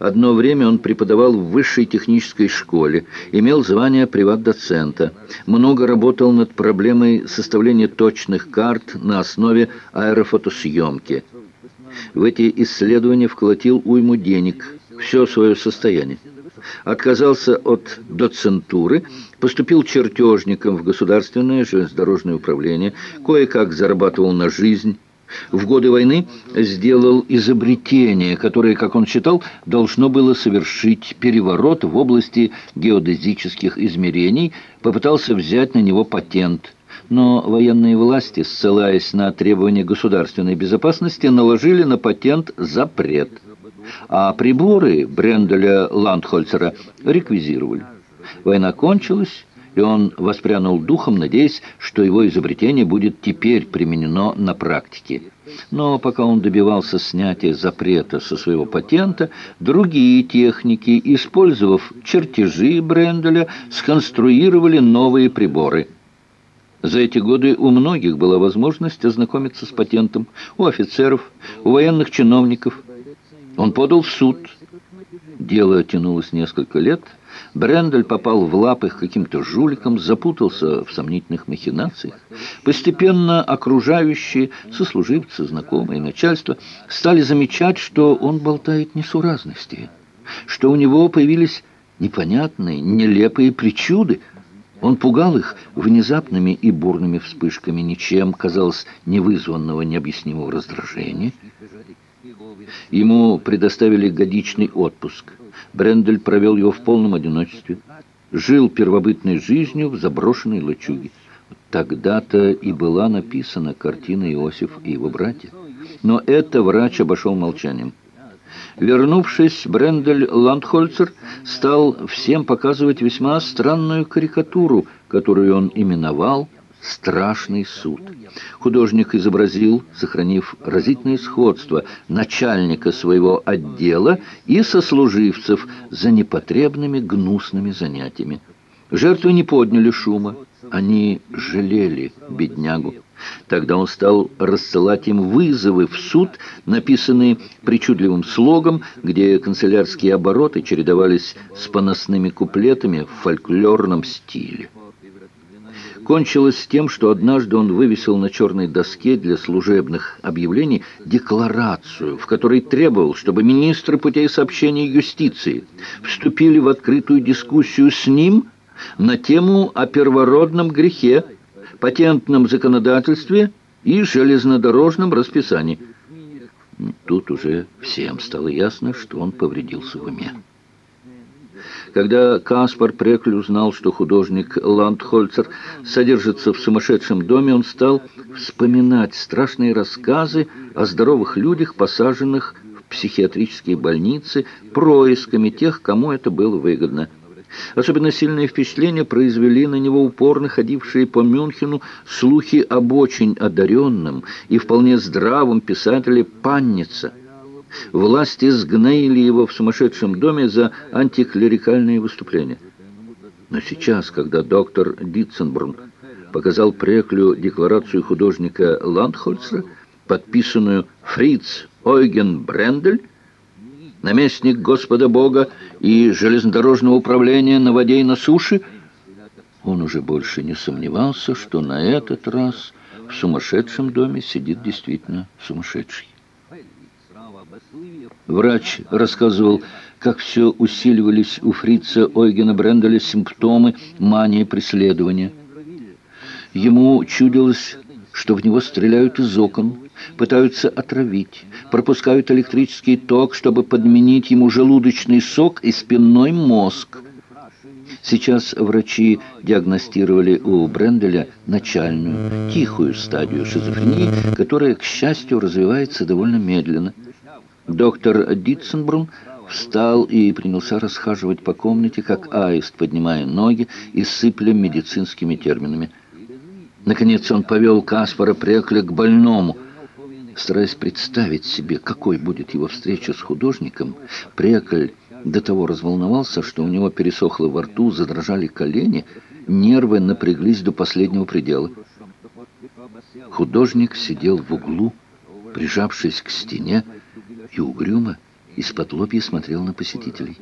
Одно время он преподавал в высшей технической школе, имел звание приват-доцента, много работал над проблемой составления точных карт на основе аэрофотосъемки. В эти исследования вколотил уйму денег, все свое состояние. Отказался от доцентуры, поступил чертежником в государственное железнодорожное управление, кое-как зарабатывал на жизнь, в годы войны сделал изобретение, которое, как он считал, должно было совершить переворот в области геодезических измерений, попытался взять на него патент. Но военные власти, ссылаясь на требования государственной безопасности, наложили на патент запрет. А приборы Бренделя Ландхольцера реквизировали. Война кончилась, и он воспрянул духом, надеясь, что его изобретение будет теперь применено на практике. Но пока он добивался снятия запрета со своего патента, другие техники, использовав чертежи Бренделя, сконструировали новые приборы. За эти годы у многих была возможность ознакомиться с патентом, у офицеров, у военных чиновников. Он подал в суд. Дело тянулось несколько лет – Брендель попал в лапы к каким-то жуликам, запутался в сомнительных махинациях. Постепенно окружающие, сослуживцы, знакомые, начальство стали замечать, что он болтает несуразности, что у него появились непонятные, нелепые причуды. Он пугал их внезапными и бурными вспышками ничем, казалось, невызванного необъяснимого раздражения. Ему предоставили годичный отпуск – Брендель провел его в полном одиночестве. Жил первобытной жизнью в заброшенной лачуге. Тогда-то и была написана картина Иосиф и его братья. Но это врач обошел молчанием. Вернувшись, Брендель Ландхольцер стал всем показывать весьма странную карикатуру, которую он именовал страшный суд. Художник изобразил, сохранив разительное сходство, начальника своего отдела и сослуживцев за непотребными гнусными занятиями. Жертвы не подняли шума, они жалели беднягу. Тогда он стал рассылать им вызовы в суд, написанные причудливым слогом, где канцелярские обороты чередовались с поносными куплетами в фольклорном стиле кончилось тем, что однажды он вывесил на черной доске для служебных объявлений декларацию, в которой требовал, чтобы министры путей сообщения юстиции вступили в открытую дискуссию с ним на тему о первородном грехе, патентном законодательстве и железнодорожном расписании. Тут уже всем стало ясно, что он повредился в уме. Когда Каспар Прекль узнал, что художник Ландхольцер содержится в сумасшедшем доме, он стал вспоминать страшные рассказы о здоровых людях, посаженных в психиатрические больницы, происками тех, кому это было выгодно. Особенно сильное впечатление произвели на него упорно ходившие по Мюнхену слухи об очень одаренном и вполне здравом писателе Панница – Власти сгноили его в сумасшедшем доме за антиклерикальные выступления. Но сейчас, когда доктор Дитценбрун показал Преклю декларацию художника Ландхольцера, подписанную Фриц Ойген Брендель, наместник Господа Бога и железнодорожного управления на воде и на суше, он уже больше не сомневался, что на этот раз в сумасшедшем доме сидит действительно сумасшедший. Врач рассказывал, как все усиливались у фрица Ойгена Бренделя симптомы мании преследования. Ему чудилось, что в него стреляют из окон, пытаются отравить, пропускают электрический ток, чтобы подменить ему желудочный сок и спинной мозг. Сейчас врачи диагностировали у Бренделя начальную, тихую стадию шизофрении, которая, к счастью, развивается довольно медленно. Доктор Дитценбрун встал и принялся расхаживать по комнате, как аист, поднимая ноги и сыпля медицинскими терминами. Наконец он повел Каспара Прекля к больному. Стараясь представить себе, какой будет его встреча с художником, Прекль до того разволновался, что у него пересохло во рту, задрожали колени, нервы напряглись до последнего предела. Художник сидел в углу, прижавшись к стене, и угрюмо Из-под лобья смотрел на посетителей.